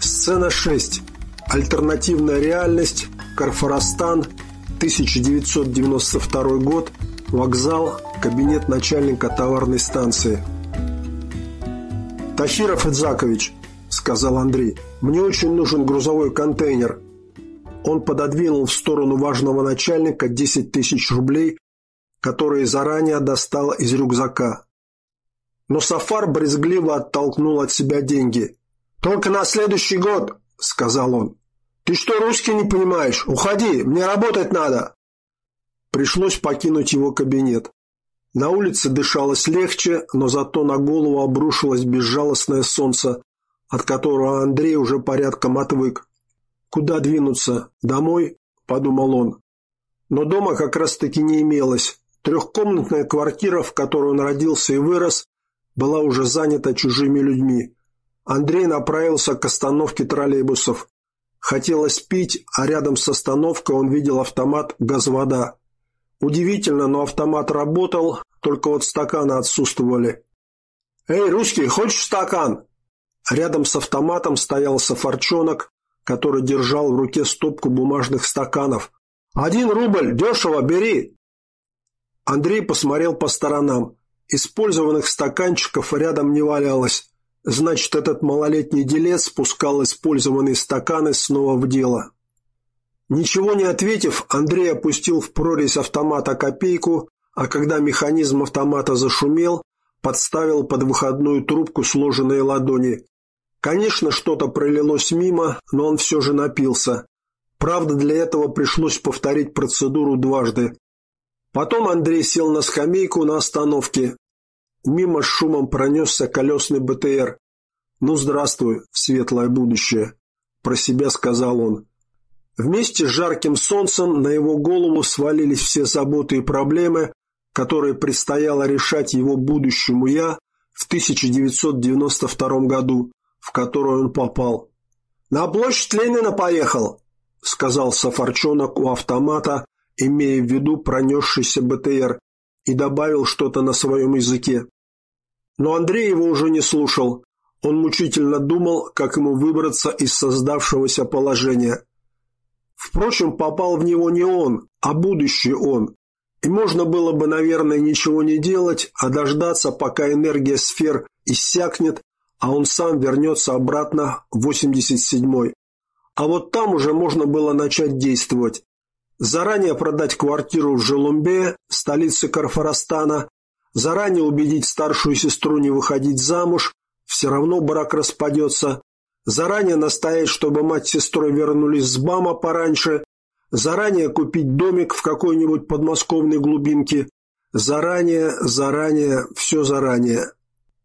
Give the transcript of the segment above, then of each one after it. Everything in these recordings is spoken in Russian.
Сцена 6. Альтернативная реальность. Карфоростан. 1992 год. Вокзал. Кабинет начальника товарной станции. «Тахиров Идзакович», — сказал Андрей, — «мне очень нужен грузовой контейнер». Он пододвинул в сторону важного начальника 10 тысяч рублей, которые заранее достал из рюкзака. Но Сафар брезгливо оттолкнул от себя деньги. «Только на следующий год», — сказал он. «Ты что, русский не понимаешь? Уходи, мне работать надо!» Пришлось покинуть его кабинет. На улице дышалось легче, но зато на голову обрушилось безжалостное солнце, от которого Андрей уже порядком отвык. «Куда двинуться? Домой?» – подумал он. Но дома как раз-таки не имелось. Трехкомнатная квартира, в которой он родился и вырос, была уже занята чужими людьми. Андрей направился к остановке троллейбусов. Хотелось пить, а рядом с остановкой он видел автомат «Газвода». Удивительно, но автомат работал, только вот стаканы отсутствовали. «Эй, русский, хочешь стакан?» Рядом с автоматом стоял сафарчонок, который держал в руке стопку бумажных стаканов. «Один рубль, дешево, бери!» Андрей посмотрел по сторонам. Использованных стаканчиков рядом не валялось. Значит, этот малолетний делец спускал использованные стаканы снова в дело. Ничего не ответив, Андрей опустил в прорезь автомата копейку, а когда механизм автомата зашумел, подставил под выходную трубку сложенные ладони. Конечно, что-то пролилось мимо, но он все же напился. Правда, для этого пришлось повторить процедуру дважды. Потом Андрей сел на скамейку на остановке. Мимо шумом пронесся колесный БТР. «Ну, здравствуй, светлое будущее», – про себя сказал он. Вместе с жарким солнцем на его голову свалились все заботы и проблемы, которые предстояло решать его будущему «я» в 1992 году, в который он попал. «На площадь Ленина поехал», – сказал Сафарчонок у автомата, имея в виду пронесшийся БТР, и добавил что-то на своем языке. Но Андрей его уже не слушал. Он мучительно думал, как ему выбраться из создавшегося положения. Впрочем, попал в него не он, а будущий он. И можно было бы, наверное, ничего не делать, а дождаться, пока энергия сфер иссякнет, а он сам вернется обратно в 87-й. А вот там уже можно было начать действовать. Заранее продать квартиру в Желумбе, столице Карфоростана, заранее убедить старшую сестру не выходить замуж, все равно брак распадется, заранее настоять, чтобы мать с сестрой вернулись с БАМа пораньше, заранее купить домик в какой-нибудь подмосковной глубинке, заранее, заранее, все заранее.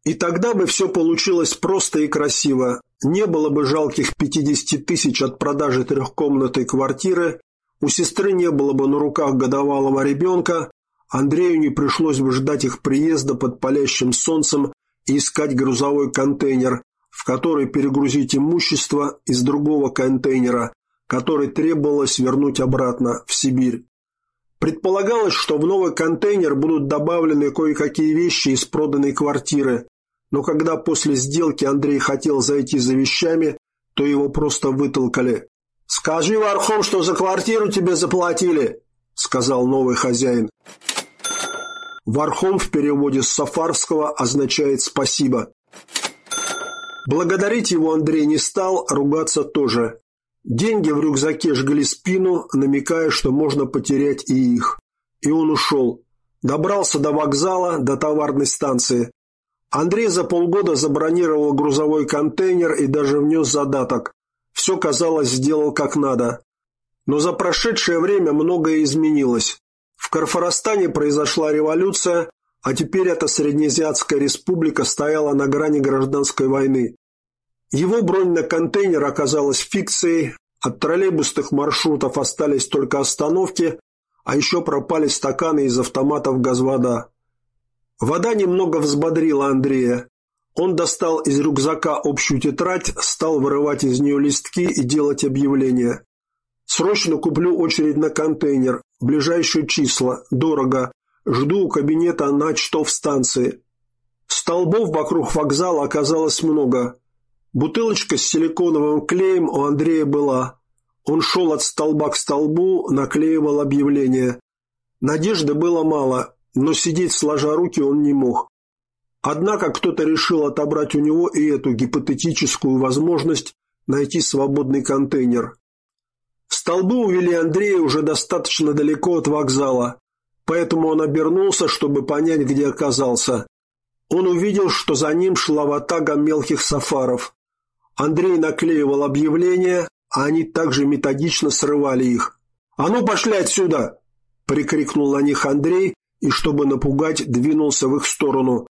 И тогда бы все получилось просто и красиво. Не было бы жалких 50 тысяч от продажи трехкомнатной квартиры, у сестры не было бы на руках годовалого ребенка, Андрею не пришлось бы ждать их приезда под палящим солнцем и искать грузовой контейнер, в который перегрузить имущество из другого контейнера, который требовалось вернуть обратно в Сибирь. Предполагалось, что в новый контейнер будут добавлены кое-какие вещи из проданной квартиры, но когда после сделки Андрей хотел зайти за вещами, то его просто вытолкали. «Скажи Вархом, что за квартиру тебе заплатили», — сказал новый хозяин. Вархом в переводе с сафарского означает «спасибо». Благодарить его Андрей не стал, ругаться тоже. Деньги в рюкзаке жгли спину, намекая, что можно потерять и их. И он ушел. Добрался до вокзала, до товарной станции. Андрей за полгода забронировал грузовой контейнер и даже внес задаток. Все, казалось, сделал как надо. Но за прошедшее время многое изменилось. В Карфоростане произошла революция, а теперь эта Среднеазиатская республика стояла на грани гражданской войны. Его бронь на контейнер оказалась фикцией, от троллейбусных маршрутов остались только остановки, а еще пропали стаканы из автоматов газвода. Вода немного взбодрила Андрея. Он достал из рюкзака общую тетрадь, стал вырывать из нее листки и делать объявления. Срочно куплю очередь на контейнер. Ближайшие числа. Дорого. Жду у кабинета на станции. Столбов вокруг вокзала оказалось много. Бутылочка с силиконовым клеем у Андрея была. Он шел от столба к столбу, наклеивал объявление. Надежды было мало, но сидеть сложа руки он не мог. Однако кто-то решил отобрать у него и эту гипотетическую возможность найти свободный контейнер. Столбы увели Андрея уже достаточно далеко от вокзала, поэтому он обернулся, чтобы понять, где оказался. Он увидел, что за ним шла ватага мелких сафаров. Андрей наклеивал объявления, а они также методично срывали их. «А ну, пошли отсюда!» – прикрикнул на них Андрей и, чтобы напугать, двинулся в их сторону.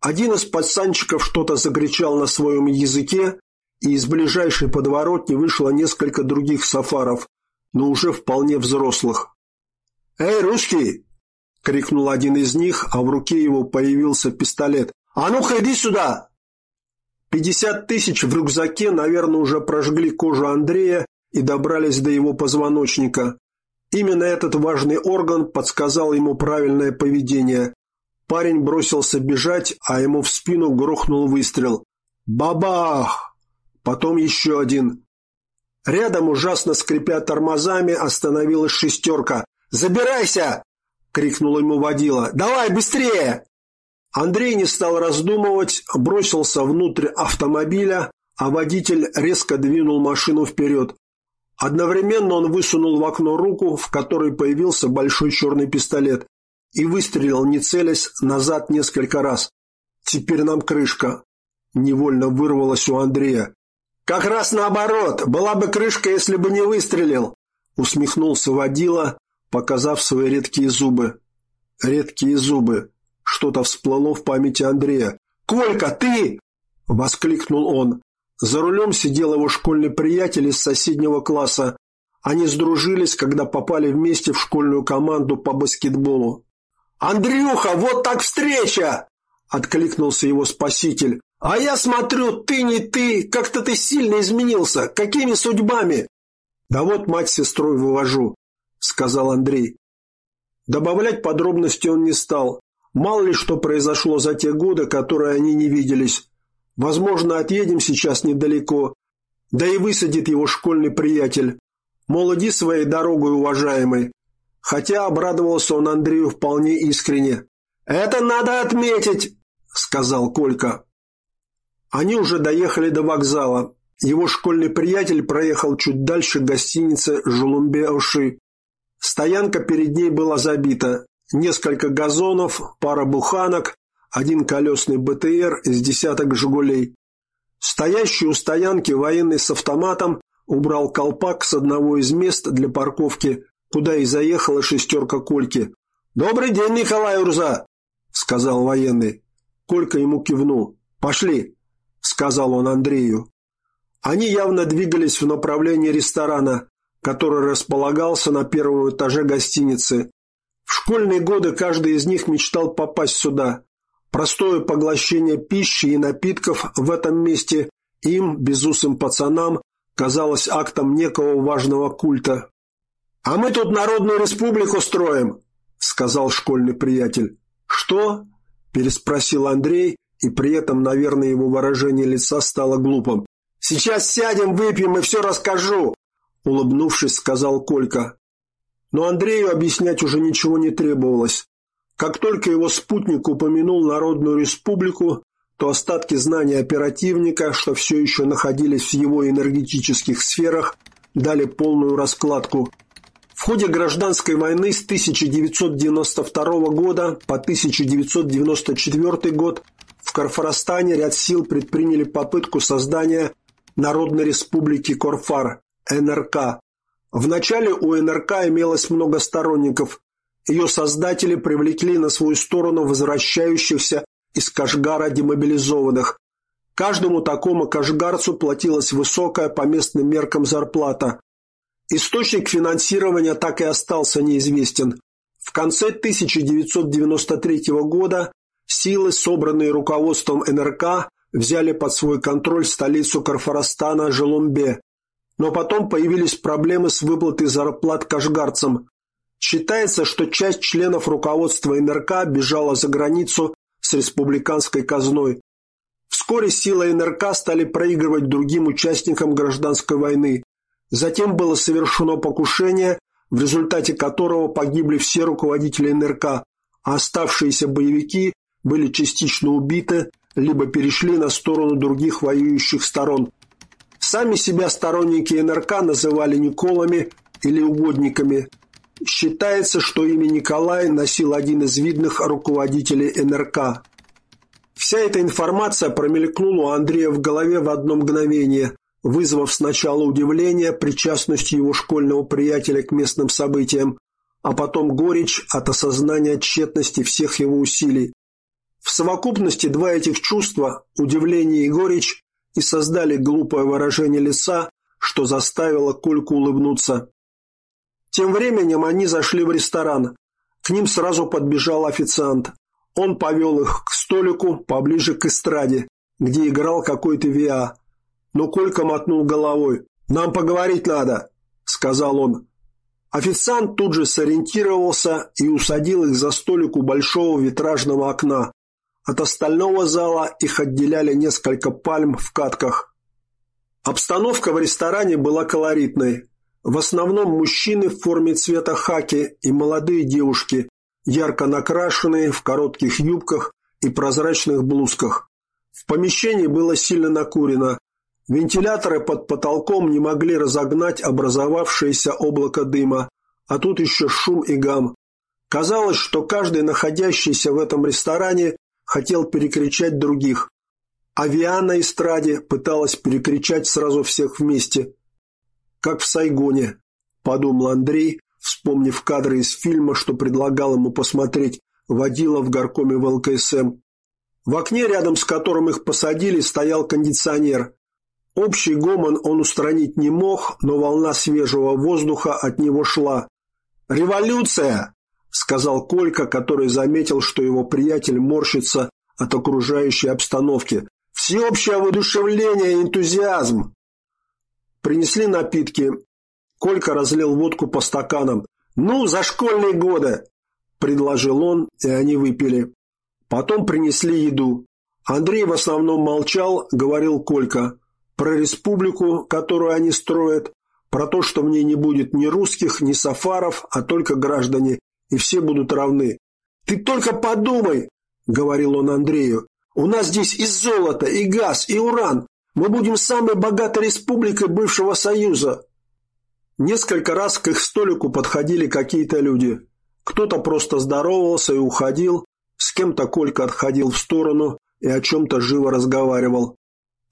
Один из пацанчиков что-то закричал на своем языке, и из ближайшей подворотни вышло несколько других сафаров, но уже вполне взрослых. «Эй, русский!» – крикнул один из них, а в руке его появился пистолет. «А ну-ка, иди сюда!» Пятьдесят тысяч в рюкзаке, наверное, уже прожгли кожу Андрея и добрались до его позвоночника. Именно этот важный орган подсказал ему правильное поведение. Парень бросился бежать, а ему в спину грохнул выстрел. «Бабах!» потом еще один. Рядом, ужасно скрипя тормозами, остановилась шестерка. «Забирайся!» – крикнул ему водила. «Давай, быстрее!» Андрей не стал раздумывать, бросился внутрь автомобиля, а водитель резко двинул машину вперед. Одновременно он высунул в окно руку, в которой появился большой черный пистолет, и выстрелил, не целясь, назад несколько раз. «Теперь нам крышка!» – невольно вырвалось у Андрея. «Как раз наоборот, была бы крышка, если бы не выстрелил», усмехнулся водила, показав свои редкие зубы. Редкие зубы. Что-то всплыло в памяти Андрея. «Колька, ты!» – воскликнул он. За рулем сидел его школьный приятель из соседнего класса. Они сдружились, когда попали вместе в школьную команду по баскетболу. «Андрюха, вот так встреча!» – откликнулся его спаситель. «А я смотрю, ты не ты, как-то ты сильно изменился. Какими судьбами?» «Да вот мать сестрой вывожу», — сказал Андрей. Добавлять подробности он не стал. Мало ли что произошло за те годы, которые они не виделись. Возможно, отъедем сейчас недалеко. Да и высадит его школьный приятель. Мол, иди своей дорогой, уважаемый. Хотя обрадовался он Андрею вполне искренне. «Это надо отметить», — сказал Колька. Они уже доехали до вокзала. Его школьный приятель проехал чуть дальше гостиницы «Жулумбе-Оши». Стоянка перед ней была забита. Несколько газонов, пара буханок, один колесный БТР из десяток «Жигулей». Стоящий у стоянки военный с автоматом убрал колпак с одного из мест для парковки, куда и заехала шестерка Кольки. «Добрый день, Николай Урза!» – сказал военный. Колька ему кивнул. «Пошли!» – сказал он Андрею. Они явно двигались в направлении ресторана, который располагался на первом этаже гостиницы. В школьные годы каждый из них мечтал попасть сюда. Простое поглощение пищи и напитков в этом месте им, безусым пацанам, казалось актом некого важного культа. «А мы тут Народную Республику строим», – сказал школьный приятель. «Что?» – переспросил Андрей и при этом, наверное, его выражение лица стало глупым. «Сейчас сядем, выпьем и все расскажу!» Улыбнувшись, сказал Колька. Но Андрею объяснять уже ничего не требовалось. Как только его спутник упомянул Народную Республику, то остатки знаний оперативника, что все еще находились в его энергетических сферах, дали полную раскладку. В ходе гражданской войны с 1992 года по 1994 год в Карфарастане ряд сил предприняли попытку создания Народной Республики Корфар, НРК. Вначале у НРК имелось много сторонников. Ее создатели привлекли на свою сторону возвращающихся из Кашгара демобилизованных. Каждому такому кашгарцу платилась высокая по местным меркам зарплата. Источник финансирования так и остался неизвестен. В конце 1993 года Силы, собранные руководством НРК, взяли под свой контроль столицу Карфарастана Желумбе. Но потом появились проблемы с выплатой зарплат кашгарцам. Считается, что часть членов руководства НРК бежала за границу с республиканской казной. Вскоре силы НРК стали проигрывать другим участникам гражданской войны. Затем было совершено покушение, в результате которого погибли все руководители НРК, а оставшиеся боевики были частично убиты, либо перешли на сторону других воюющих сторон. Сами себя сторонники НРК называли Николами или угодниками. Считается, что имя Николай носил один из видных руководителей НРК. Вся эта информация промелькнула у Андрея в голове в одно мгновение, вызвав сначала удивление причастностью его школьного приятеля к местным событиям, а потом горечь от осознания тщетности всех его усилий. В совокупности два этих чувства, удивление и горечь, и создали глупое выражение лица, что заставило Кольку улыбнуться. Тем временем они зашли в ресторан. К ним сразу подбежал официант. Он повел их к столику поближе к эстраде, где играл какой-то ВИА. Но Колька мотнул головой. «Нам поговорить надо», — сказал он. Официант тут же сориентировался и усадил их за столик у большого витражного окна. От остального зала их отделяли несколько пальм в катках. Обстановка в ресторане была колоритной. В основном мужчины в форме цвета хаки и молодые девушки, ярко накрашенные, в коротких юбках и прозрачных блузках. В помещении было сильно накурено. Вентиляторы под потолком не могли разогнать образовавшееся облако дыма, а тут еще шум и гам. Казалось, что каждый находящийся в этом ресторане хотел перекричать других. А на эстраде пыталась перекричать сразу всех вместе. Как в Сайгоне, подумал Андрей, вспомнив кадры из фильма, что предлагал ему посмотреть водила в горкоме в ЛКСМ. В окне, рядом с которым их посадили, стоял кондиционер. Общий гомон он устранить не мог, но волна свежего воздуха от него шла. «Революция!» – сказал Колька, который заметил, что его приятель морщится от окружающей обстановки. «Всеобщее воодушевление и энтузиазм!» Принесли напитки. Колька разлил водку по стаканам. «Ну, за школьные годы!» – предложил он, и они выпили. Потом принесли еду. Андрей в основном молчал, говорил Колька. Про республику, которую они строят, про то, что в ней не будет ни русских, ни сафаров, а только граждане, и все будут равны. «Ты только подумай!» – говорил он Андрею. «У нас здесь и золото, и газ, и уран. Мы будем самой богатой республикой бывшего Союза. Несколько раз к их столику подходили какие-то люди. Кто-то просто здоровался и уходил, с кем-то Колька отходил в сторону и о чем-то живо разговаривал.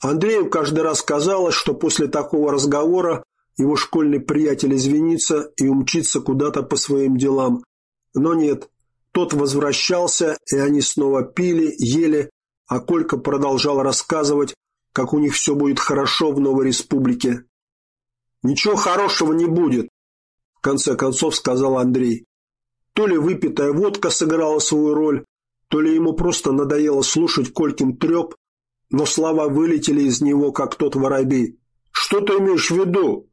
Андрею каждый раз казалось, что после такого разговора его школьный приятель извинится и умчится куда-то по своим делам. Но нет, тот возвращался, и они снова пили, ели, а Колька продолжал рассказывать, как у них все будет хорошо в новой республике. «Ничего хорошего не будет», – в конце концов сказал Андрей. То ли выпитая водка сыграла свою роль, то ли ему просто надоело слушать Колькин треп, но слова вылетели из него, как тот воробей. «Что ты имеешь в виду?»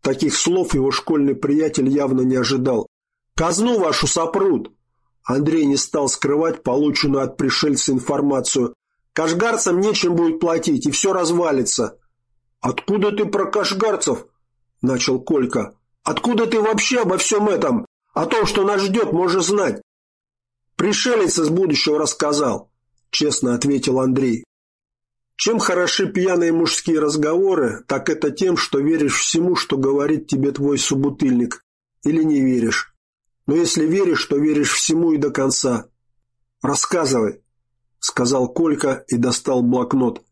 Таких слов его школьный приятель явно не ожидал. «Казну вашу сопрут!» Андрей не стал скрывать полученную от пришельца информацию. «Кашгарцам нечем будет платить, и все развалится». «Откуда ты про кашгарцев?» – начал Колька. «Откуда ты вообще обо всем этом? О том, что нас ждет, можешь знать». «Пришелец из будущего рассказал», – честно ответил Андрей. Чем хороши пьяные мужские разговоры, так это тем, что веришь всему, что говорит тебе твой собутыльник, или не веришь. Но если веришь, то веришь всему и до конца. Рассказывай, сказал Колька и достал блокнот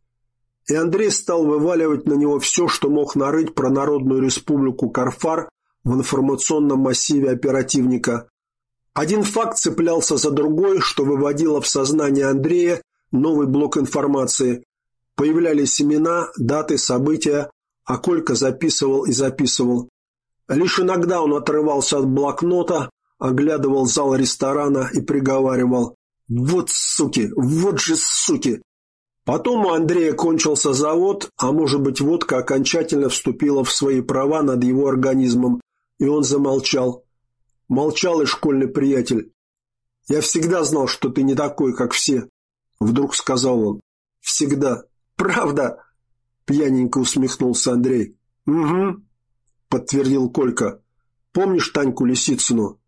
и Андрей стал вываливать на него все, что мог нарыть про Народную Республику Карфар в информационном массиве оперативника. Один факт цеплялся за другой, что выводило в сознание Андрея новый блок информации. Появлялись имена, даты, события, а Колька записывал и записывал. Лишь иногда он отрывался от блокнота, оглядывал зал ресторана и приговаривал «Вот суки! Вот же суки!» Потом у Андрея кончился завод, а может быть водка окончательно вступила в свои права над его организмом, и он замолчал. Молчал и школьный приятель. «Я всегда знал, что ты не такой, как все», – вдруг сказал он. «Всегда. Правда?» – пьяненько усмехнулся Андрей. «Угу», – подтвердил Колька. «Помнишь Таньку Лисицыну?»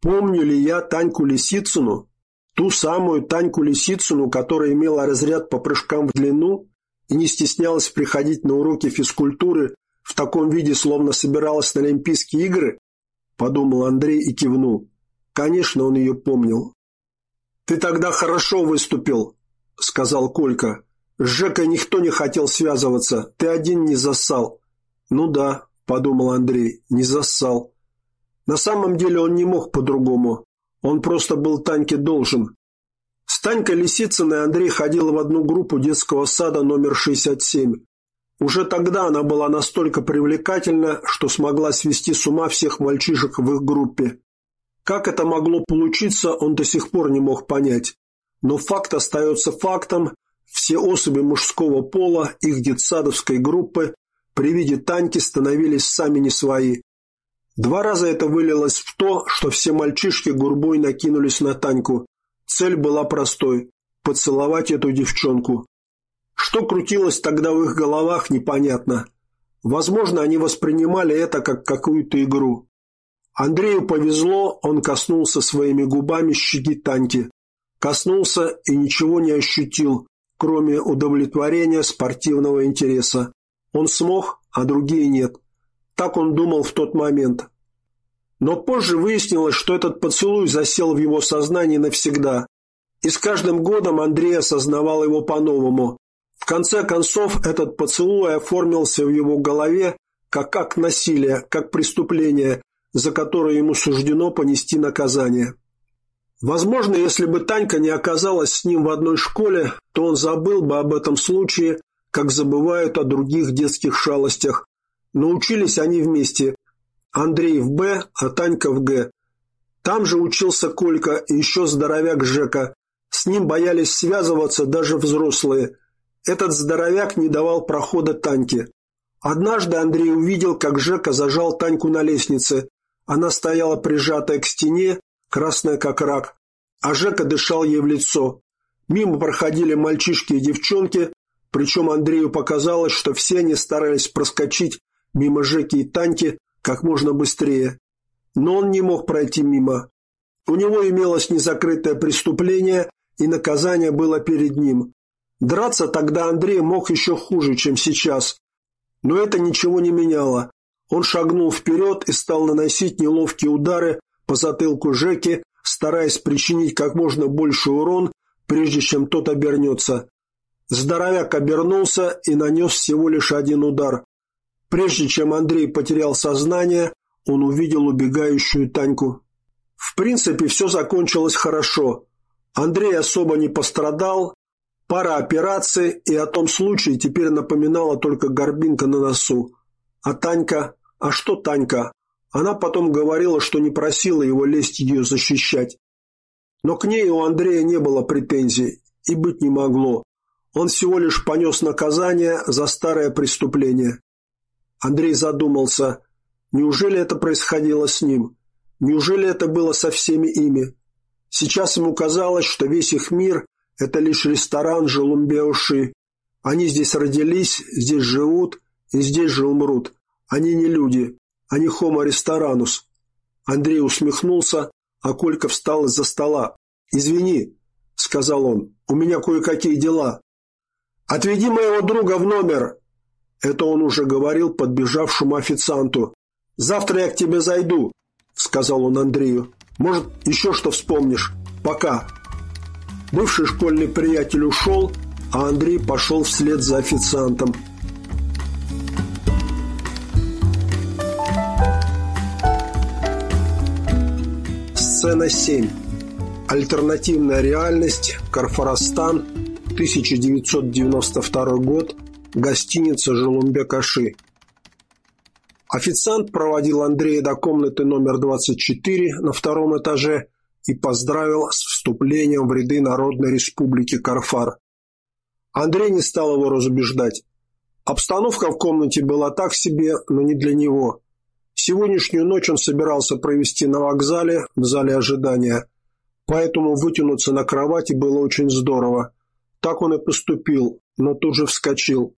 «Помню ли я Таньку Лисицыну? Ту самую Таньку Лисицыну, которая имела разряд по прыжкам в длину и не стеснялась приходить на уроки физкультуры в таком виде, словно собиралась на Олимпийские игры?» – подумал Андрей и кивнул. Конечно, он ее помнил. «Ты тогда хорошо выступил», – сказал Колька. «С Жекой никто не хотел связываться, ты один не зассал». «Ну да», – подумал Андрей, – «не зассал». На самом деле он не мог по-другому. Он просто был Таньке должен. С Танькой Лисицыной Андрей ходил в одну группу детского сада номер 67. Уже тогда она была настолько привлекательна, что смогла свести с ума всех мальчишек в их группе. Как это могло получиться, он до сих пор не мог понять. Но факт остается фактом. Все особи мужского пола их детсадовской группы при виде Таньки становились сами не свои. Два раза это вылилось в то, что все мальчишки гурбой накинулись на Таньку. Цель была простой – поцеловать эту девчонку. Что крутилось тогда в их головах, непонятно. Возможно, они воспринимали это как какую-то игру. Андрею повезло, он коснулся своими губами щеки Таньки. Коснулся и ничего не ощутил, кроме удовлетворения спортивного интереса. Он смог, а другие нет. Так он думал в тот момент. Но позже выяснилось, что этот поцелуй засел в его сознании навсегда. И с каждым годом Андрей осознавал его по-новому. В конце концов, этот поцелуй оформился в его голове как акт насилия, как преступление, за которое ему суждено понести наказание. Возможно, если бы Танька не оказалась с ним в одной школе, то он забыл бы об этом случае, как забывают о других детских шалостях. Но учились они вместе. Андрей в Б, а Танька в Г. Там же учился Колька и еще здоровяк Жека. С ним боялись связываться даже взрослые. Этот здоровяк не давал прохода Таньке. Однажды Андрей увидел, как Жека зажал Таньку на лестнице. Она стояла прижатая к стене, красная как рак, а Жека дышал ей в лицо. Мимо проходили мальчишки и девчонки, причем Андрею показалось, что все они старались проскочить мимо Жеки и Таньки как можно быстрее. Но он не мог пройти мимо. У него имелось незакрытое преступление, и наказание было перед ним. Драться тогда Андрей мог еще хуже, чем сейчас. Но это ничего не меняло. Он шагнул вперед и стал наносить неловкие удары по затылку Жеки, стараясь причинить как можно больше урон, прежде чем тот обернется. Здоровяк обернулся и нанес всего лишь один удар. Прежде чем Андрей потерял сознание, он увидел убегающую Таньку. В принципе, все закончилось хорошо. Андрей особо не пострадал. Пара операций, и о том случае теперь напоминала только горбинка на носу. А Танька? А что Танька? Она потом говорила, что не просила его лезть ее защищать. Но к ней у Андрея не было претензий и быть не могло. Он всего лишь понес наказание за старое преступление. Андрей задумался, неужели это происходило с ним? Неужели это было со всеми ими? Сейчас ему казалось, что весь их мир – это лишь ресторан Желумбеуши. Они здесь родились, здесь живут и здесь же умрут. Они не люди, они хомо ресторанус. Андрей усмехнулся, а Колька встал из-за стола. «Извини», — сказал он, — «у меня кое-какие дела». «Отведи моего друга в номер!» Это он уже говорил подбежавшему официанту. «Завтра я к тебе зайду», — сказал он Андрею. «Может, еще что вспомнишь. Пока». Бывший школьный приятель ушел, а Андрей пошел вслед за официантом. Сцена 7. Альтернативная реальность. Карфоростан. 1992 год. Гостиница Желумбек-Аши. Официант проводил Андрея до комнаты номер 24 на втором этаже и поздравил с вступлением в ряды Народной Республики Карфар. Андрей не стал его разубеждать. Обстановка в комнате была так себе, но не для него. Сегодняшнюю ночь он собирался провести на вокзале, в зале ожидания, поэтому вытянуться на кровати было очень здорово. Так он и поступил, но тут же вскочил.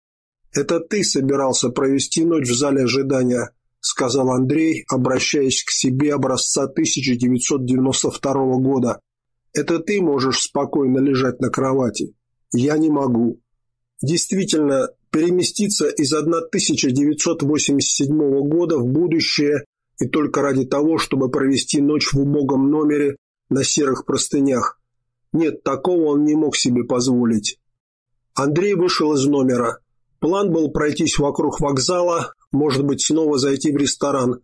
«Это ты собирался провести ночь в зале ожидания», — сказал Андрей, обращаясь к себе образца 1992 года. «Это ты можешь спокойно лежать на кровати. Я не могу». Действительно, переместиться из 1987 года в будущее и только ради того, чтобы провести ночь в убогом номере на серых простынях. Нет, такого он не мог себе позволить. Андрей вышел из номера. План был пройтись вокруг вокзала, может быть, снова зайти в ресторан.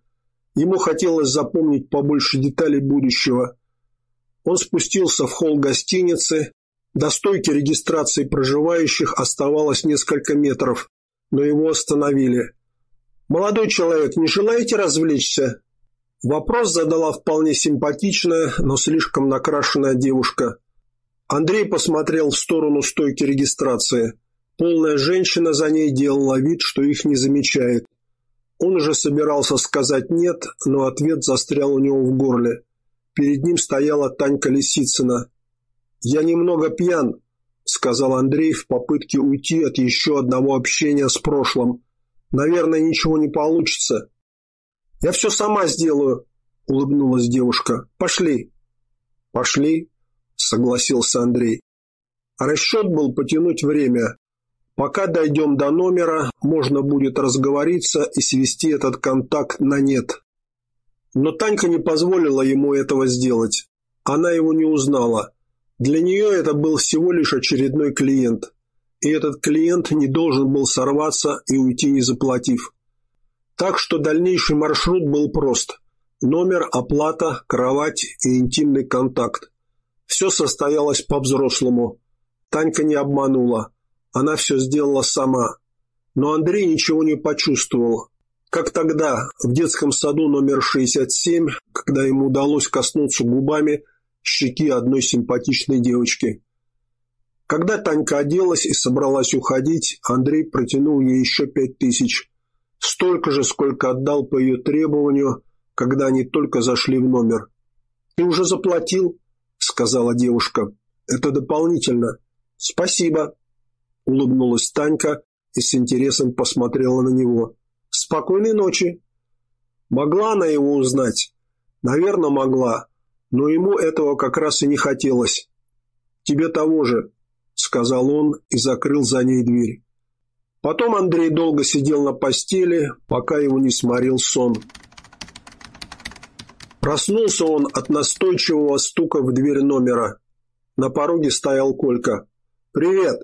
Ему хотелось запомнить побольше деталей будущего. Он спустился в холл гостиницы, до стойки регистрации проживающих оставалось несколько метров, но его остановили. «Молодой человек, не желаете развлечься?» Вопрос задала вполне симпатичная, но слишком накрашенная девушка. Андрей посмотрел в сторону стойки регистрации. Полная женщина за ней делала вид, что их не замечает. Он уже собирался сказать «нет», но ответ застрял у него в горле. Перед ним стояла Танька Лисицына. «Я немного пьян», — сказал Андрей в попытке уйти от еще одного общения с прошлым. «Наверное, ничего не получится». «Я все сама сделаю», — улыбнулась девушка. «Пошли». «Пошли», — согласился Андрей. Расчет был потянуть время. Пока дойдем до номера, можно будет разговориться и свести этот контакт на нет. Но Танька не позволила ему этого сделать. Она его не узнала. Для нее это был всего лишь очередной клиент, и этот клиент не должен был сорваться и уйти не заплатив. Так что дальнейший маршрут был прост. Номер, оплата, кровать и интимный контакт. Все состоялось по-взрослому. Танька не обманула. Она все сделала сама. Но Андрей ничего не почувствовал. Как тогда, в детском саду номер 67, когда ему удалось коснуться губами щеки одной симпатичной девочки. Когда Танька оделась и собралась уходить, Андрей протянул ей еще пять тысяч. Столько же, сколько отдал по ее требованию, когда они только зашли в номер. «Ты уже заплатил?» – сказала девушка. «Это дополнительно». «Спасибо», – улыбнулась Танька и с интересом посмотрела на него. «Спокойной ночи». Могла она его узнать? Наверное, могла но ему этого как раз и не хотелось. «Тебе того же», — сказал он и закрыл за ней дверь. Потом Андрей долго сидел на постели, пока его не сморил сон. Проснулся он от настойчивого стука в дверь номера. На пороге стоял Колька. «Привет!»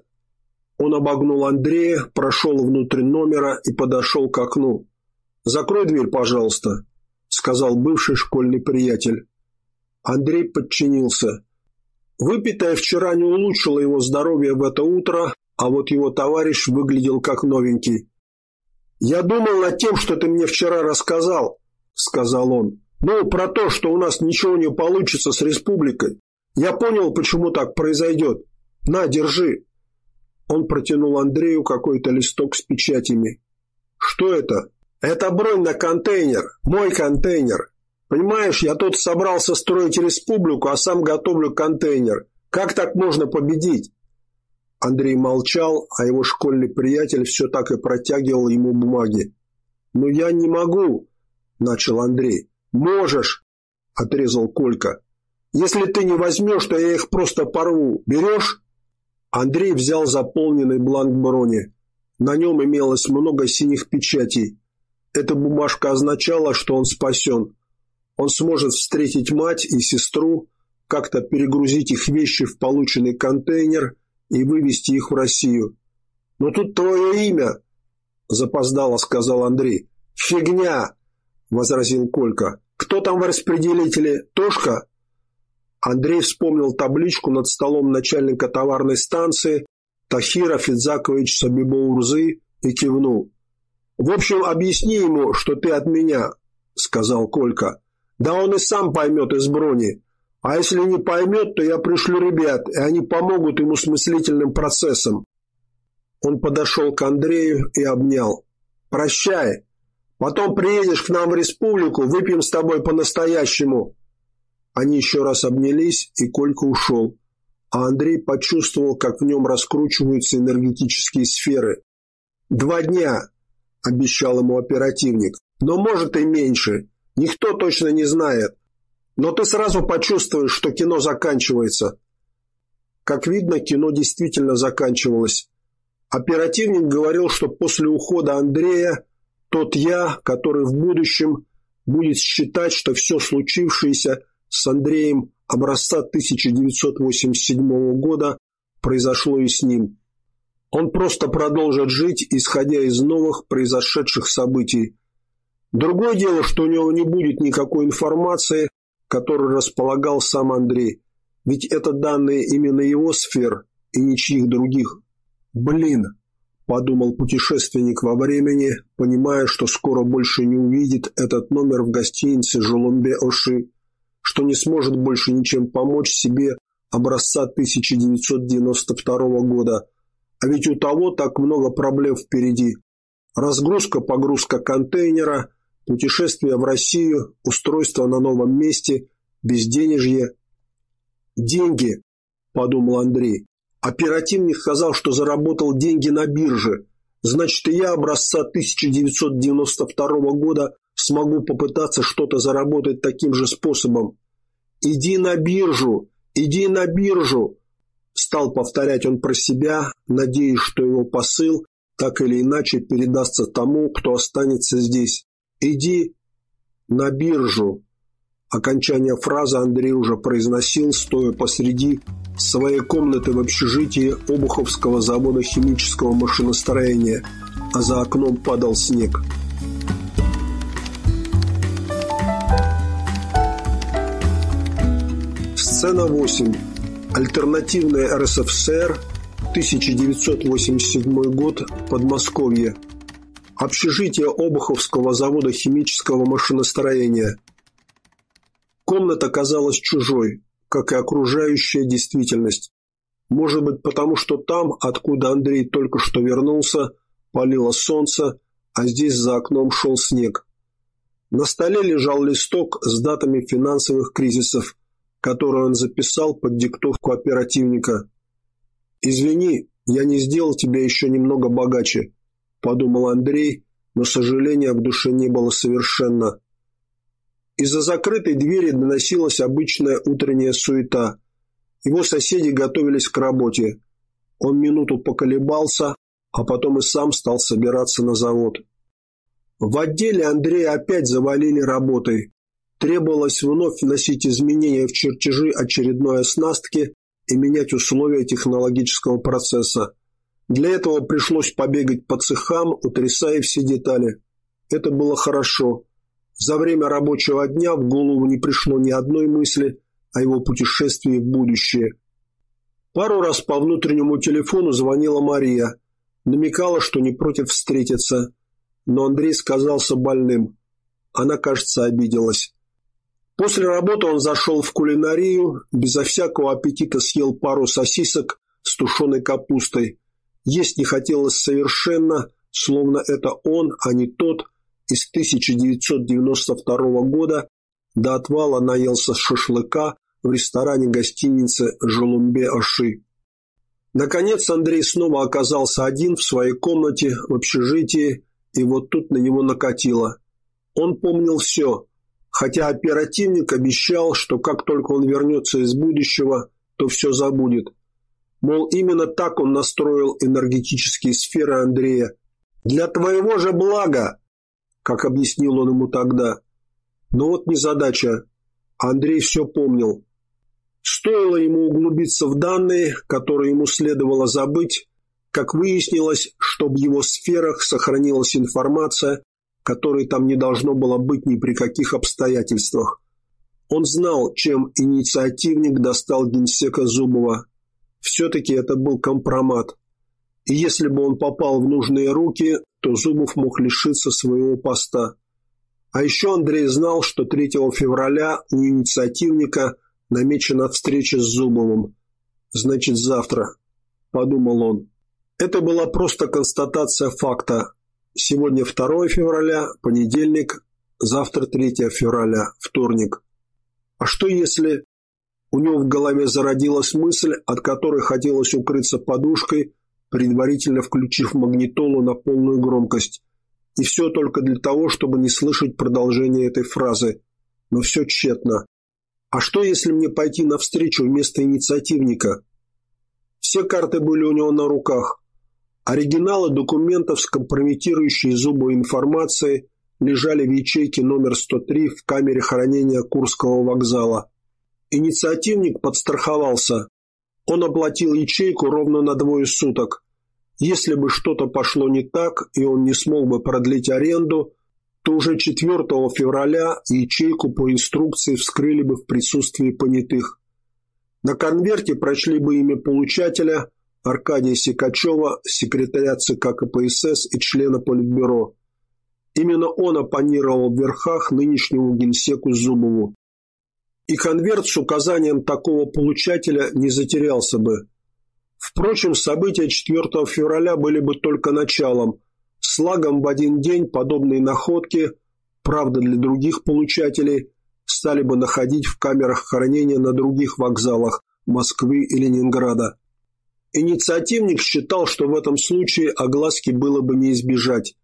Он обогнул Андрея, прошел внутрь номера и подошел к окну. «Закрой дверь, пожалуйста», — сказал бывший школьный приятель. Андрей подчинился. Выпитое вчера не улучшило его здоровье в это утро, а вот его товарищ выглядел как новенький. «Я думал над тем, что ты мне вчера рассказал», — сказал он. «Ну, про то, что у нас ничего не получится с республикой. Я понял, почему так произойдет. На, держи». Он протянул Андрею какой-то листок с печатями. «Что это?» «Это бронь на контейнер. Мой контейнер. Понимаешь, я тут собрался строить республику, а сам готовлю контейнер. Как так можно победить?» Андрей молчал, а его школьный приятель все так и протягивал ему бумаги. «Но я не могу», – начал Андрей. «Можешь», – отрезал Колька. «Если ты не возьмешь, то я их просто порву. Берешь?» Андрей взял заполненный бланк брони. На нем имелось много синих печатей. Эта бумажка означала, что он спасен. Он сможет встретить мать и сестру, как-то перегрузить их вещи в полученный контейнер и вывести их в Россию. «Но тут твое имя!» – запоздало сказал Андрей. «Фигня!» – возразил Колька. «Кто там в распределителе? Тошка?» Андрей вспомнил табличку над столом начальника товарной станции Тахира Федзакович Сабибоурзы и кивнул. «В общем, объясни ему, что ты от меня», – сказал Колька. Да он и сам поймет из брони. А если не поймет, то я пришлю ребят, и они помогут ему с мыслительным процессом. Он подошел к Андрею и обнял. «Прощай. Потом приедешь к нам в республику, выпьем с тобой по-настоящему». Они еще раз обнялись, и Колька ушел. а Андрей почувствовал, как в нем раскручиваются энергетические сферы. «Два дня», – обещал ему оперативник, – «но может и меньше. Никто точно не знает. Но ты сразу почувствуешь, что кино заканчивается». Как видно, кино действительно заканчивалось. Оперативник говорил, что после ухода Андрея тот я, который в будущем будет считать, что все случившееся с Андреем образца 1987 года произошло и с ним. Он просто продолжит жить, исходя из новых произошедших событий. Другое дело, что у него не будет никакой информации, которой располагал сам Андрей, ведь это данные именно его сфер и ничьих других. Блин, подумал путешественник во времени, понимая, что скоро больше не увидит этот номер в гостинице Жоломбе-Оши, что не сможет больше ничем помочь себе образца 1992 года. А ведь у того так много проблем впереди. Разгрузка-погрузка контейнера, путешествие в Россию, устройство на новом месте, безденежье. «Деньги», – подумал Андрей, Оперативник сказал, что заработал деньги на бирже. Значит, и я образца 1992 года смогу попытаться что-то заработать таким же способом. «Иди на биржу! Иди на биржу!» Стал повторять он про себя, надеясь, что его посыл так или иначе передастся тому, кто останется здесь. «Иди на биржу!» Окончание фразы Андрей уже произносил, стоя посреди своей комнаты в общежитии Обуховского завода химического машиностроения, а за окном падал снег. Сцена 8. Альтернативная РСФСР. 1987 год. Подмосковье. Общежитие Обуховского завода химического машиностроения – Комната казалась чужой, как и окружающая действительность. Может быть, потому что там, откуда Андрей только что вернулся, палило солнце, а здесь за окном шел снег. На столе лежал листок с датами финансовых кризисов, которые он записал под диктовку оперативника. «Извини, я не сделал тебя еще немного богаче», – подумал Андрей, но сожаления в душе не было совершенно. Из-за закрытой двери доносилась обычная утренняя суета. Его соседи готовились к работе. Он минуту поколебался, а потом и сам стал собираться на завод. В отделе Андрея опять завалили работой. Требовалось вновь вносить изменения в чертежи очередной оснастки и менять условия технологического процесса. Для этого пришлось побегать по цехам, утрясая все детали. Это было хорошо. За время рабочего дня в голову не пришло ни одной мысли о его путешествии в будущее. Пару раз по внутреннему телефону звонила Мария, намекала, что не против встретиться, но Андрей сказался больным. Она, кажется, обиделась. После работы он зашел в кулинарию, безо всякого аппетита съел пару сосисок с тушеной капустой. Есть не хотелось совершенно, словно это он, а не тот – из 1992 года до отвала наелся шашлыка в ресторане гостиницы «Жолумбе-Аши». Наконец Андрей снова оказался один в своей комнате в общежитии, и вот тут на него накатило. Он помнил все, хотя оперативник обещал, что как только он вернется из будущего, то все забудет. Мол, именно так он настроил энергетические сферы Андрея. «Для твоего же блага!» как объяснил он ему тогда. Но вот незадача. Андрей все помнил. Стоило ему углубиться в данные, которые ему следовало забыть, как выяснилось, что в его сферах сохранилась информация, которой там не должно было быть ни при каких обстоятельствах. Он знал, чем инициативник достал генсека Зубова. Все-таки это был компромат. И если бы он попал в нужные руки, то Зубов мог лишиться своего поста. А еще Андрей знал, что 3 февраля у инициативника намечена встреча с Зубовым. «Значит, завтра», – подумал он. Это была просто констатация факта. Сегодня 2 февраля, понедельник, завтра 3 февраля, вторник. А что если... У него в голове зародилась мысль, от которой хотелось укрыться подушкой, предварительно включив магнитолу на полную громкость. И все только для того, чтобы не слышать продолжение этой фразы. Но все тщетно. А что, если мне пойти навстречу вместо инициативника? Все карты были у него на руках. Оригиналы документов с компрометирующей зубу информацией лежали в ячейке номер 103 в камере хранения Курского вокзала. Инициативник подстраховался. Он оплатил ячейку ровно на двое суток. Если бы что-то пошло не так, и он не смог бы продлить аренду, то уже 4 февраля ячейку по инструкции вскрыли бы в присутствии понятых. На конверте прочли бы имя получателя Аркадия Сикачева, секретаря ЦК КПСС и члена Политбюро. Именно он оппонировал в верхах нынешнему генсеку Зубову. И конверт с указанием такого получателя не затерялся бы. Впрочем, события 4 февраля были бы только началом. Слагом в один день подобные находки, правда для других получателей, стали бы находить в камерах хранения на других вокзалах Москвы и Ленинграда. Инициативник считал, что в этом случае огласки было бы не избежать,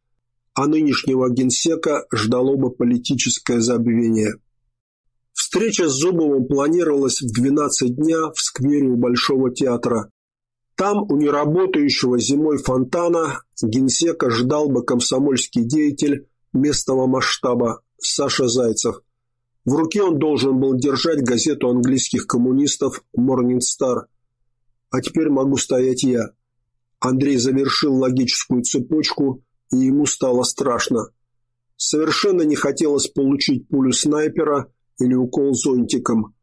а нынешнего генсека ждало бы политическое забвение. Встреча с Зубовым планировалась в 12 дня в сквере у Большого театра. Там у неработающего зимой фонтана генсека ждал бы комсомольский деятель местного масштаба Саша Зайцев. В руке он должен был держать газету английских коммунистов «Morning Star». А теперь могу стоять я. Андрей завершил логическую цепочку, и ему стало страшно. Совершенно не хотелось получить пулю снайпера или укол зонтиком.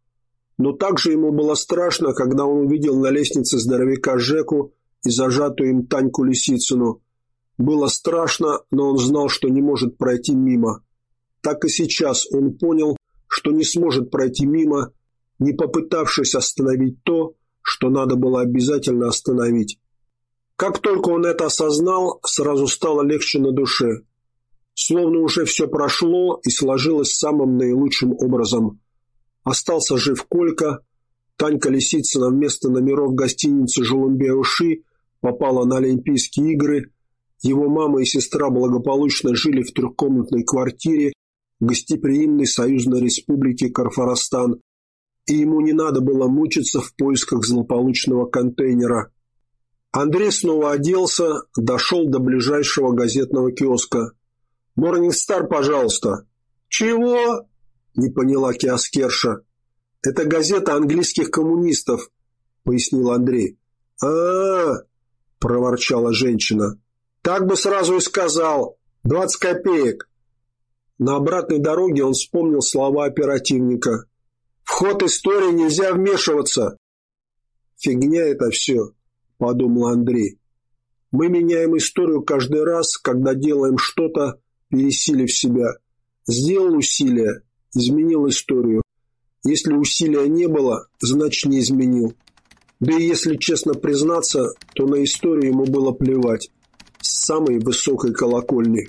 Но также ему было страшно, когда он увидел на лестнице здоровяка Жеку и зажатую им Таньку Лисицыну. Было страшно, но он знал, что не может пройти мимо. Так и сейчас он понял, что не сможет пройти мимо, не попытавшись остановить то, что надо было обязательно остановить. Как только он это осознал, сразу стало легче на душе. Словно уже все прошло и сложилось самым наилучшим образом. Остался жив Колька, Танька Лисицына вместо номеров гостиницы «Жолумбе-Уши» попала на Олимпийские игры, его мама и сестра благополучно жили в трехкомнатной квартире в гостеприимной союзной республике Карфарастан, и ему не надо было мучиться в поисках злополучного контейнера. Андрей снова оделся, дошел до ближайшего газетного киоска. «Морнинг Стар, пожалуйста». «Чего?» – не поняла киоскерша. «Это газета английских коммунистов», – пояснил Андрей. а, -а, -а проворчала женщина. «Так бы сразу и сказал. Двадцать копеек». На обратной дороге он вспомнил слова оперативника. «В ход истории нельзя вмешиваться». «Фигня это все», – подумал Андрей. «Мы меняем историю каждый раз, когда делаем что-то, пересилив себя. Сделал усилие, изменил историю. Если усилия не было, значит не изменил. Да и если честно признаться, то на историю ему было плевать. С самой высокой колокольни.